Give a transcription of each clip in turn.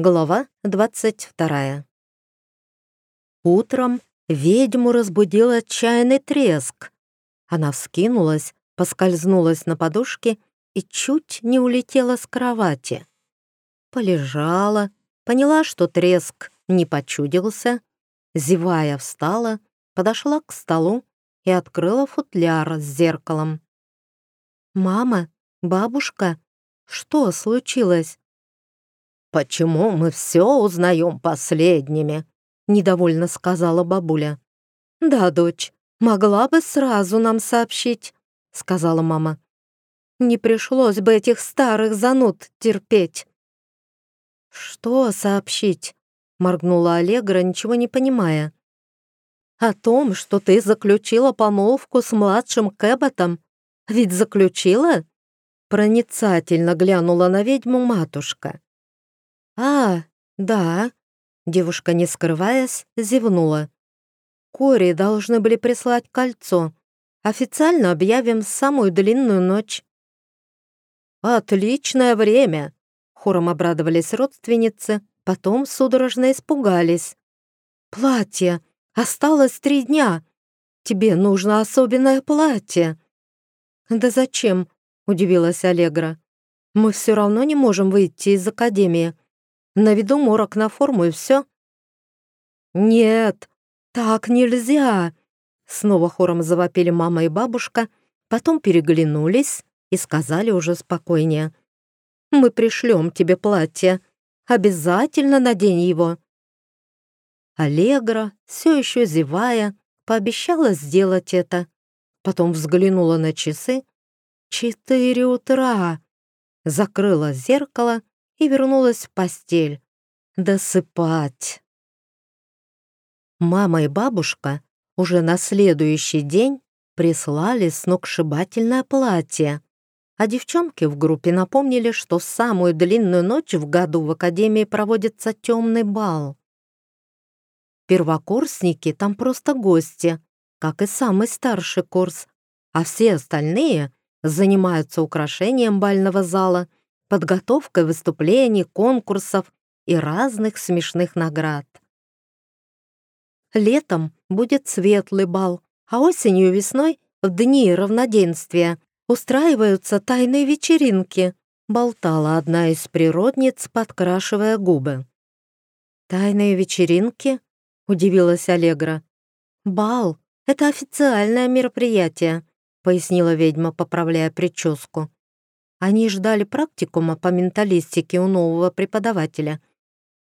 Глава 22. Утром ведьму разбудил отчаянный треск. Она вскинулась, поскользнулась на подушке и чуть не улетела с кровати. Полежала, поняла, что треск не почудился, зевая встала, подошла к столу и открыла футляр с зеркалом. «Мама, бабушка, что случилось?» «Почему мы все узнаем последними?» — недовольно сказала бабуля. «Да, дочь, могла бы сразу нам сообщить», — сказала мама. «Не пришлось бы этих старых зануд терпеть». «Что сообщить?» — моргнула Аллегра, ничего не понимая. «О том, что ты заключила помолвку с младшим Кэбботом. Ведь заключила?» Проницательно глянула на ведьму матушка. «А, да», — девушка, не скрываясь, зевнула. «Кори должны были прислать кольцо. Официально объявим самую длинную ночь». «Отличное время!» — хором обрадовались родственницы, потом судорожно испугались. «Платье! Осталось три дня! Тебе нужно особенное платье!» «Да зачем?» — удивилась Аллегра. «Мы все равно не можем выйти из академии. На виду морок на форму и все. «Нет, так нельзя!» Снова хором завопили мама и бабушка, потом переглянулись и сказали уже спокойнее. «Мы пришлем тебе платье. Обязательно надень его». Аллегра, все еще зевая, пообещала сделать это. Потом взглянула на часы. «Четыре утра!» Закрыла зеркало и вернулась в постель. Досыпать. Мама и бабушка уже на следующий день прислали сногсшибательное платье, а девчонки в группе напомнили, что самую длинную ночь в году в академии проводится темный бал. Первокурсники там просто гости, как и самый старший курс, а все остальные занимаются украшением бального зала подготовкой выступлений, конкурсов и разных смешных наград. Летом будет светлый бал, а осенью и весной, в дни равноденствия, устраиваются тайные вечеринки, болтала одна из природниц, подкрашивая губы. «Тайные вечеринки?» — удивилась Аллегра. «Бал — это официальное мероприятие», — пояснила ведьма, поправляя прическу. Они ждали практикума по менталистике у нового преподавателя.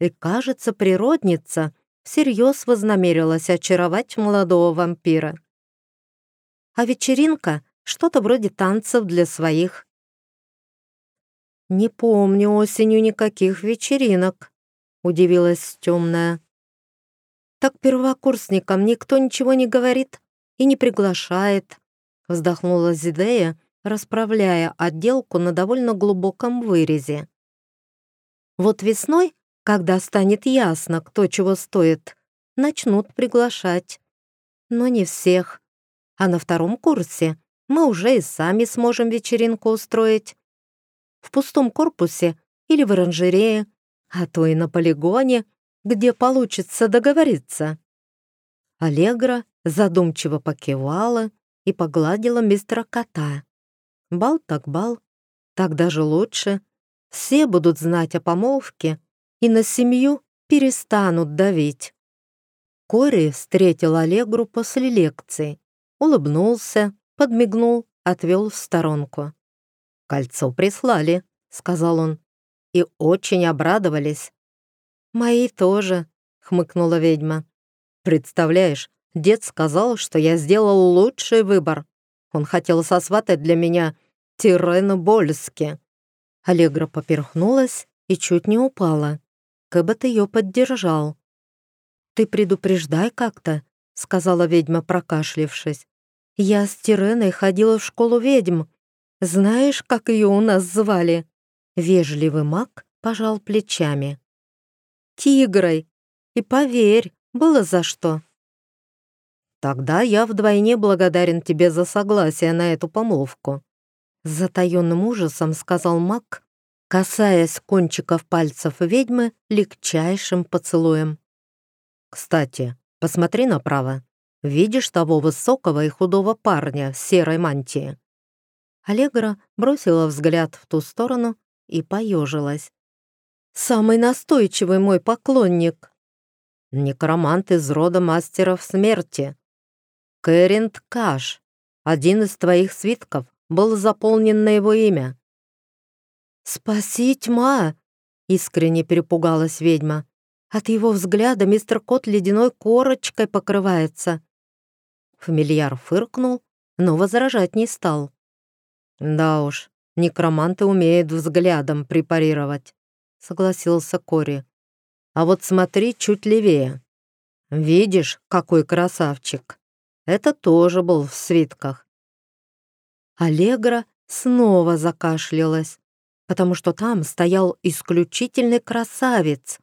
И, кажется, природница всерьез вознамерилась очаровать молодого вампира. А вечеринка — что-то вроде танцев для своих. «Не помню осенью никаких вечеринок», — удивилась темная. «Так первокурсникам никто ничего не говорит и не приглашает», — вздохнула Зидея, расправляя отделку на довольно глубоком вырезе. Вот весной, когда станет ясно, кто чего стоит, начнут приглашать. Но не всех. А на втором курсе мы уже и сами сможем вечеринку устроить. В пустом корпусе или в оранжерее, а то и на полигоне, где получится договориться. Аллегра задумчиво покивала и погладила мистера кота. Бал так бал, так даже лучше. Все будут знать о помолвке и на семью перестанут давить. Кори встретил Аллегру после лекции, улыбнулся, подмигнул, отвел в сторонку. «Кольцо прислали», — сказал он, — «и очень обрадовались». «Мои тоже», — хмыкнула ведьма. «Представляешь, дед сказал, что я сделал лучший выбор. Он хотел сосватать для меня Тирену Больски». Аллегра поперхнулась и чуть не упала. Кэббет ее поддержал. «Ты предупреждай как-то», — сказала ведьма, прокашлившись. «Я с Тиреной ходила в школу ведьм. Знаешь, как ее у нас звали?» Вежливый маг пожал плечами. «Тигрой. И поверь, было за что». «Тогда я вдвойне благодарен тебе за согласие на эту помолвку», с затаенным ужасом сказал маг касаясь кончиков пальцев ведьмы легчайшим поцелуем. «Кстати, посмотри направо. Видишь того высокого и худого парня в серой мантии?» Аллегра бросила взгляд в ту сторону и поежилась. «Самый настойчивый мой поклонник!» «Некромант из рода мастеров смерти. Кэринд Каш, один из твоих свитков, был заполнен на его имя». «Спаси тьма!» — искренне перепугалась ведьма. От его взгляда мистер Кот ледяной корочкой покрывается. Фамильяр фыркнул, но возражать не стал. «Да уж, некроманты умеют взглядом препарировать», — согласился Кори. «А вот смотри чуть левее. Видишь, какой красавчик? Это тоже был в свитках». Аллегра снова закашлялась, потому что там стоял исключительный красавец.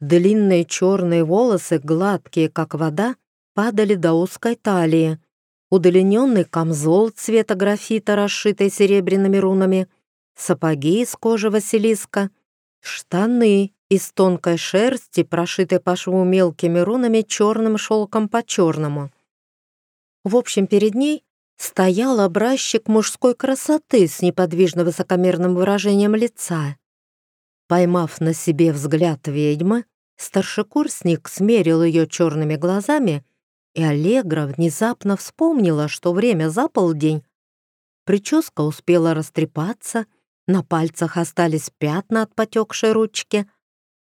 Длинные черные волосы, гладкие, как вода, падали до узкой талии, удлиненный камзол цвета графита, расшитый серебряными рунами, сапоги из кожи Василиска, штаны из тонкой шерсти, прошитой по шву мелкими рунами черным шелком по черному. В общем, перед ней стоял образчик мужской красоты с неподвижно высокомерным выражением лица. Поймав на себе взгляд ведьмы, старшекурсник смерил ее черными глазами и Аллегра внезапно вспомнила, что время за полдень. Прическа успела растрепаться, на пальцах остались пятна от потекшей ручки.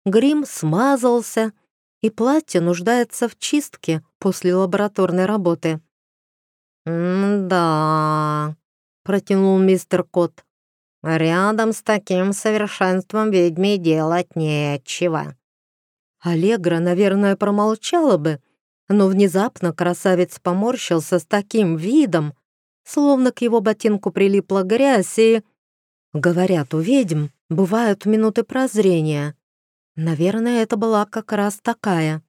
Грим смазался, и платье нуждается в чистке после лабораторной работы. «Да», — протянул мистер Кот, — «рядом с таким совершенством ведьме делать нечего». Аллегра, наверное, промолчала бы, но внезапно красавец поморщился с таким видом, словно к его ботинку прилипла грязь и... Говорят, у ведьм бывают минуты прозрения. Наверное, это была как раз такая.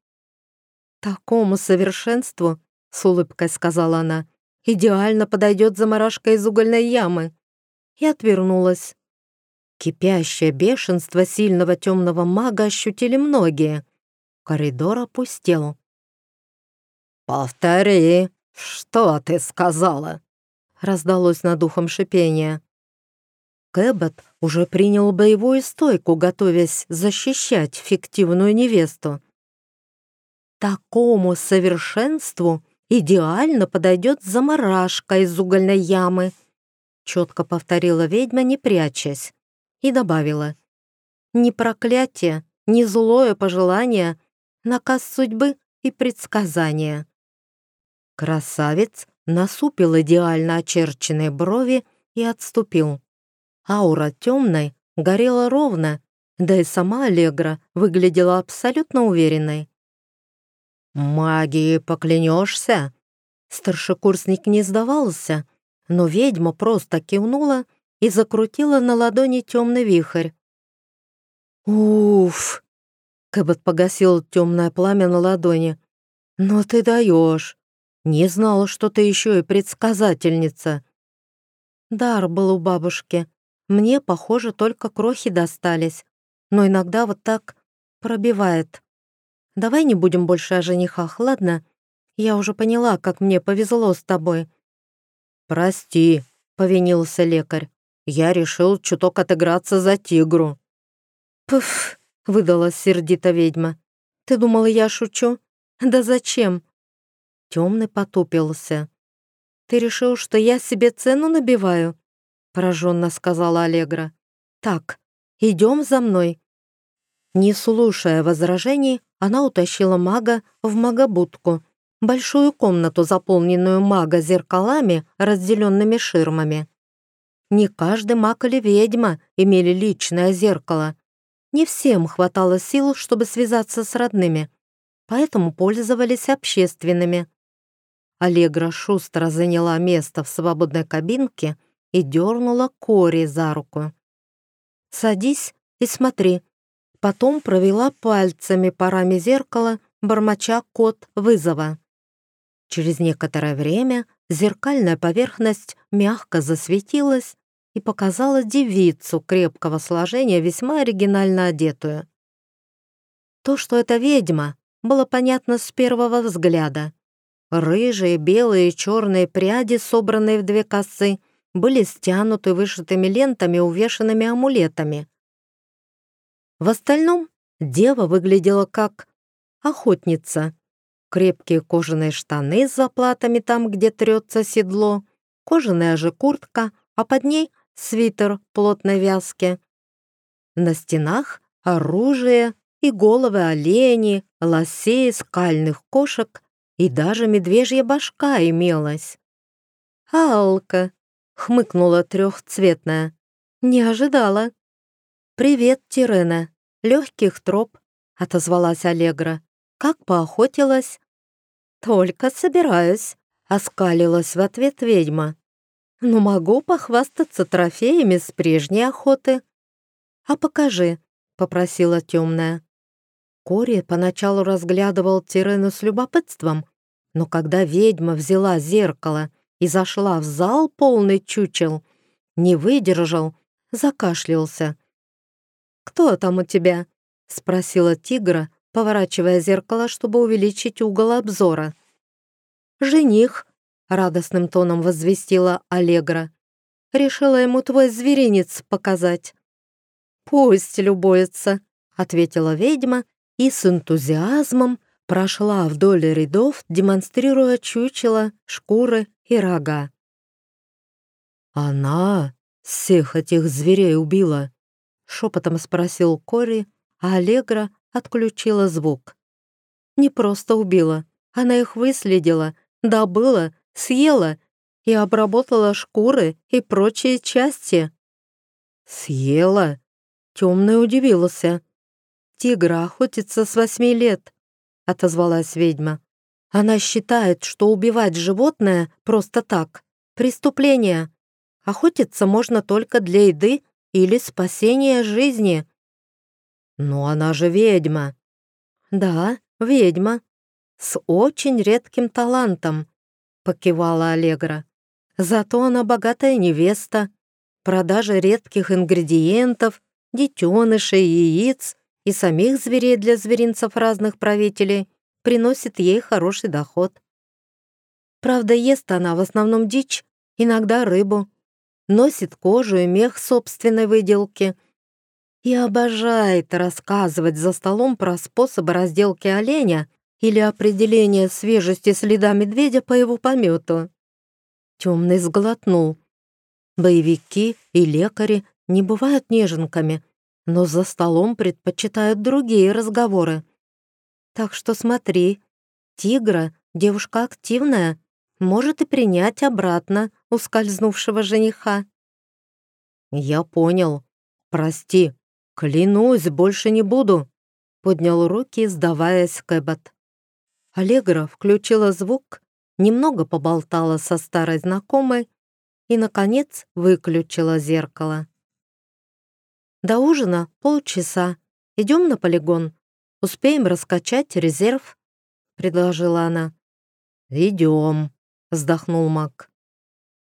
«Такому совершенству», — с улыбкой сказала она, «идеально подойдет заморашка из угольной ямы». И отвернулась. Кипящее бешенство сильного темного мага ощутили многие. Коридор опустел. «Повтори, что ты сказала?» раздалось над ухом шипение. Кэббет уже принял боевую стойку, готовясь защищать фиктивную невесту. Такому совершенству идеально подойдет заморашка из угольной ямы, четко повторила ведьма, не прячась, и добавила. Ни проклятие, ни злое пожелание, наказ судьбы и предсказание. Красавец насупил идеально очерченные брови и отступил. Аура темной горела ровно, да и сама Аллегра выглядела абсолютно уверенной. «Магии поклянешься?» Старшекурсник не сдавался, но ведьма просто кивнула и закрутила на ладони темный вихрь. «Уф!» Кэббет погасил темное пламя на ладони. «Но ты даешь!» Не знала, что ты еще и предсказательница. Дар был у бабушки. Мне, похоже, только крохи достались. Но иногда вот так пробивает. Давай не будем больше о женихах, ладно? Я уже поняла, как мне повезло с тобой. Прости, повинился лекарь. Я решил чуток отыграться за тигру. Пф, выдала сердито ведьма. Ты думала, я шучу? Да зачем? Темный потупился. «Ты решил, что я себе цену набиваю?» пораженно сказала Аллегра. «Так, идем за мной». Не слушая возражений, она утащила мага в магобудку, большую комнату, заполненную мага-зеркалами, разделенными ширмами. Не каждый маг или ведьма имели личное зеркало. Не всем хватало сил, чтобы связаться с родными, поэтому пользовались общественными. Аллегра шустро заняла место в свободной кабинке и дернула Кори за руку. «Садись и смотри». Потом провела пальцами по раме зеркала, бормоча код вызова. Через некоторое время зеркальная поверхность мягко засветилась, и показала девицу крепкого сложения, весьма оригинально одетую. То, что это ведьма, было понятно с первого взгляда. Рыжие, белые и черные пряди, собранные в две косы, были стянуты вышитыми лентами, увешанными амулетами. В остальном дева выглядела как охотница. Крепкие кожаные штаны с заплатами там, где трется седло, кожаная же куртка, а под ней свитер плотной вязки. На стенах оружие и головы оленей, лосей, скальных кошек и даже медвежья башка имелась. «Алка!» — хмыкнула трехцветная. «Не ожидала». «Привет, Тирена. Легких троп», — отозвалась Аллегра. «Как поохотилась?» «Только собираюсь», — оскалилась в ответ ведьма. «Но могу похвастаться трофеями с прежней охоты». «А покажи», — попросила темная. Кори поначалу разглядывал Тирену с любопытством, но когда ведьма взяла зеркало и зашла в зал полный чучел, не выдержал, закашлялся. «Кто там у тебя?» — спросила тигра, поворачивая зеркало, чтобы увеличить угол обзора. «Жених», — радостным тоном возвестила Аллегра. «Решила ему твой зверинец показать». «Пусть любуется», — ответила ведьма и с энтузиазмом прошла вдоль рядов, демонстрируя чучело, шкуры и рога. «Она всех этих зверей убила?» — шепотом спросил Кори, а Аллегра отключила звук. «Не просто убила, она их выследила, добыла, съела и обработала шкуры и прочие части». «Съела?» — темный удивился. «Тигра охотится с восьми лет», — отозвалась ведьма. «Она считает, что убивать животное просто так — преступление. Охотиться можно только для еды или спасения жизни». «Но она же ведьма». «Да, ведьма. С очень редким талантом», — покивала Аллегра. «Зато она богатая невеста. Продажа редких ингредиентов, детенышей, яиц и самих зверей для зверинцев разных правителей приносит ей хороший доход. Правда, ест она в основном дичь, иногда рыбу, носит кожу и мех собственной выделки и обожает рассказывать за столом про способы разделки оленя или определения свежести следа медведя по его помету. Темный сглотнул. Боевики и лекари не бывают неженками, но за столом предпочитают другие разговоры. Так что смотри, тигра, девушка активная, может и принять обратно ускользнувшего жениха. «Я понял. Прости. Клянусь, больше не буду», — поднял руки, сдаваясь Кэббот. Аллегра включила звук, немного поболтала со старой знакомой и, наконец, выключила зеркало. До ужина полчаса. Идем на полигон. Успеем раскачать резерв», — предложила она. «Идем», — вздохнул Мак.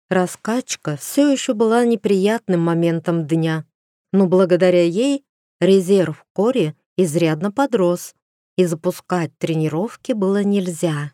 Раскачка все еще была неприятным моментом дня, но благодаря ей резерв Кори изрядно подрос, и запускать тренировки было нельзя.